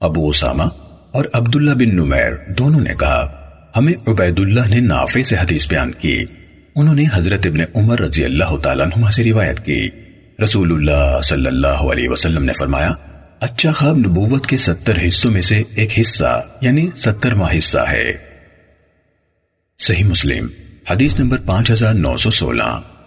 ابو اسامہ اور عبداللہ بن نمیر دونوں نے کہا، ہمیں عبید اللہ نے نافع سے حدیث بیان کی۔ انہوں نے حضرت ابن عمر رضی اللہ تعالیٰ عنہ سے روایت کی۔ رسول اللہ صلی اللہ علیہ وسلم نے فرمایا اچھا خواب نبوت کے ستر حصوں میں سے ایک حصہ یعنی سترواں حصہ ہے۔ صحیح مسلم، حدیث نمبر پانچ ہزار نو سو سولہ۔